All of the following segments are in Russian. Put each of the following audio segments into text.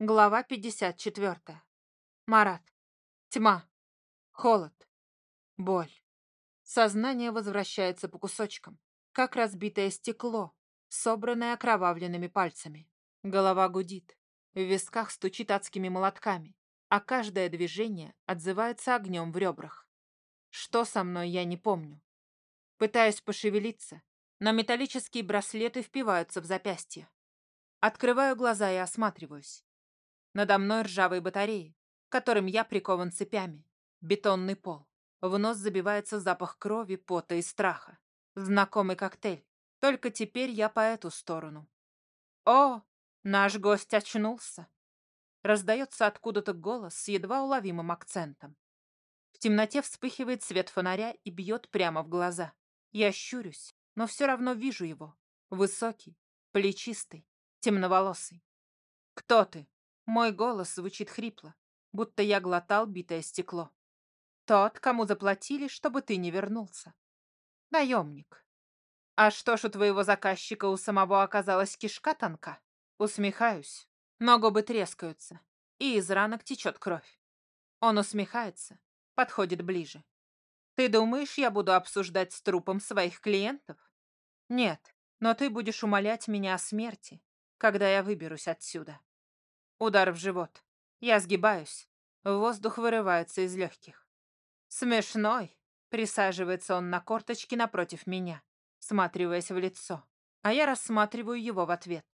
Глава 54. Марат. Тьма. Холод. Боль. Сознание возвращается по кусочкам, как разбитое стекло, собранное окровавленными пальцами. Голова гудит, в висках стучит адскими молотками, а каждое движение отзывается огнем в ребрах. Что со мной, я не помню. Пытаюсь пошевелиться, но металлические браслеты впиваются в запястье. Открываю глаза и осматриваюсь. Надо мной ржавые батареи, которым я прикован цепями. Бетонный пол. В нос забивается запах крови, пота и страха. Знакомый коктейль. Только теперь я по эту сторону. О, наш гость очнулся. Раздается откуда-то голос с едва уловимым акцентом. В темноте вспыхивает свет фонаря и бьет прямо в глаза. Я щурюсь, но все равно вижу его. Высокий, плечистый, темноволосый. «Кто ты?» Мой голос звучит хрипло, будто я глотал битое стекло. Тот, кому заплатили, чтобы ты не вернулся. Наемник. А что ж у твоего заказчика у самого оказалась кишка тонка? Усмехаюсь, но губы трескаются, и из ранок течет кровь. Он усмехается, подходит ближе. Ты думаешь, я буду обсуждать с трупом своих клиентов? Нет, но ты будешь умолять меня о смерти, когда я выберусь отсюда. Удар в живот. Я сгибаюсь. Воздух вырывается из легких. Смешной. Присаживается он на корточки напротив меня, всматриваясь в лицо. А я рассматриваю его в ответ.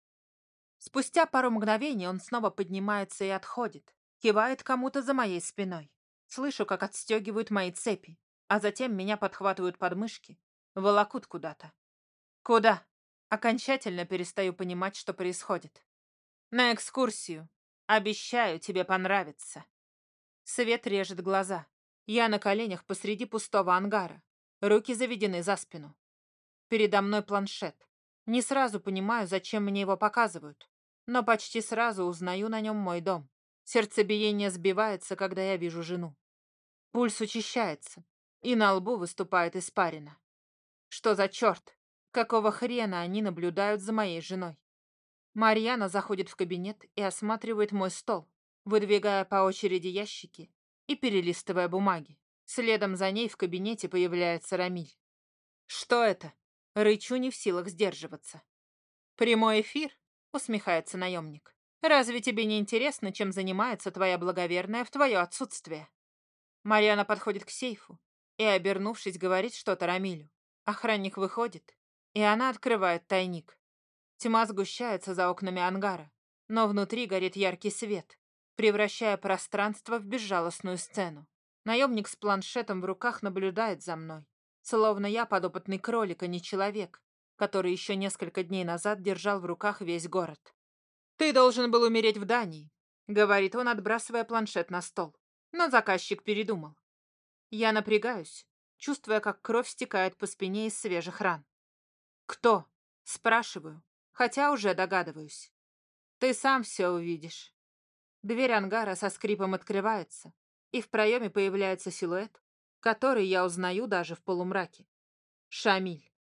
Спустя пару мгновений он снова поднимается и отходит. Кивает кому-то за моей спиной. Слышу, как отстегивают мои цепи, а затем меня подхватывают подмышки, волокут куда-то. Куда? Окончательно перестаю понимать, что происходит. На экскурсию. Обещаю, тебе понравится. Свет режет глаза. Я на коленях посреди пустого ангара. Руки заведены за спину. Передо мной планшет. Не сразу понимаю, зачем мне его показывают, но почти сразу узнаю на нем мой дом. Сердцебиение сбивается, когда я вижу жену. Пульс учащается, и на лбу выступает испарина. Что за черт? Какого хрена они наблюдают за моей женой? Марьяна заходит в кабинет и осматривает мой стол, выдвигая по очереди ящики и перелистывая бумаги. Следом за ней в кабинете появляется Рамиль. «Что это?» Рычу не в силах сдерживаться. «Прямой эфир?» — усмехается наемник. «Разве тебе не интересно, чем занимается твоя благоверная в твое отсутствие?» Марьяна подходит к сейфу и, обернувшись, говорит что-то Рамилю. Охранник выходит, и она открывает тайник. Тьма сгущается за окнами ангара, но внутри горит яркий свет, превращая пространство в безжалостную сцену. Наемник с планшетом в руках наблюдает за мной, словно я подопытный кролик, а не человек, который еще несколько дней назад держал в руках весь город. «Ты должен был умереть в Дании», — говорит он, отбрасывая планшет на стол. Но заказчик передумал. Я напрягаюсь, чувствуя, как кровь стекает по спине из свежих ран. «Кто?» — спрашиваю, хотя уже догадываюсь. Ты сам все увидишь. Дверь ангара со скрипом открывается, и в проеме появляется силуэт, который я узнаю даже в полумраке. Шамиль.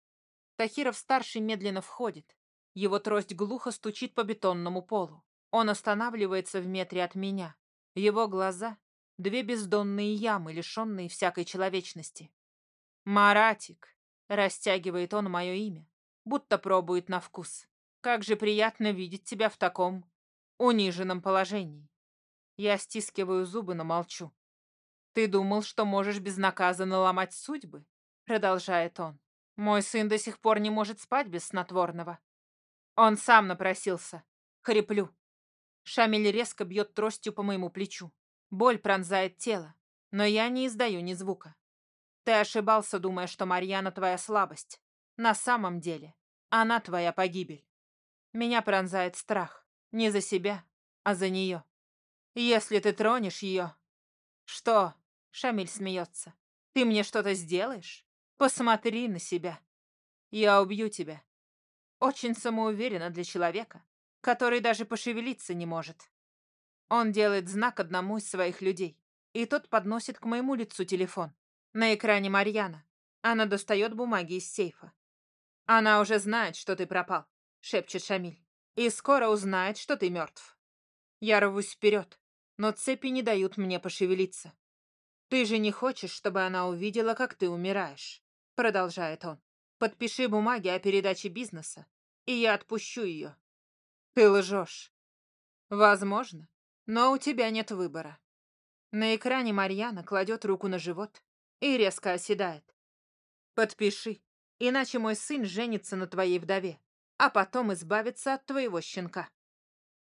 Тахиров-старший медленно входит. Его трость глухо стучит по бетонному полу. Он останавливается в метре от меня. Его глаза — две бездонные ямы, лишенные всякой человечности. «Маратик!» — растягивает он мое имя, будто пробует на вкус. Как же приятно видеть тебя в таком униженном положении. Я стискиваю зубы, но молчу. Ты думал, что можешь безнаказанно ломать судьбы? Продолжает он. Мой сын до сих пор не может спать без снотворного. Он сам напросился. Хриплю. Шамиль резко бьет тростью по моему плечу. Боль пронзает тело, но я не издаю ни звука. Ты ошибался, думая, что Марьяна твоя слабость. На самом деле, она твоя погибель. Меня пронзает страх. Не за себя, а за нее. Если ты тронешь ее... Что? Шамиль смеется. Ты мне что-то сделаешь? Посмотри на себя. Я убью тебя. Очень самоуверенно для человека, который даже пошевелиться не может. Он делает знак одному из своих людей, и тот подносит к моему лицу телефон. На экране Марьяна. Она достает бумаги из сейфа. Она уже знает, что ты пропал. — шепчет Шамиль. «И скоро узнает, что ты мертв». Я рвусь вперед, но цепи не дают мне пошевелиться. «Ты же не хочешь, чтобы она увидела, как ты умираешь?» Продолжает он. «Подпиши бумаги о передаче бизнеса, и я отпущу ее». «Ты лжешь». «Возможно, но у тебя нет выбора». На экране Марьяна кладет руку на живот и резко оседает. «Подпиши, иначе мой сын женится на твоей вдове, а потом избавится от твоего щенка».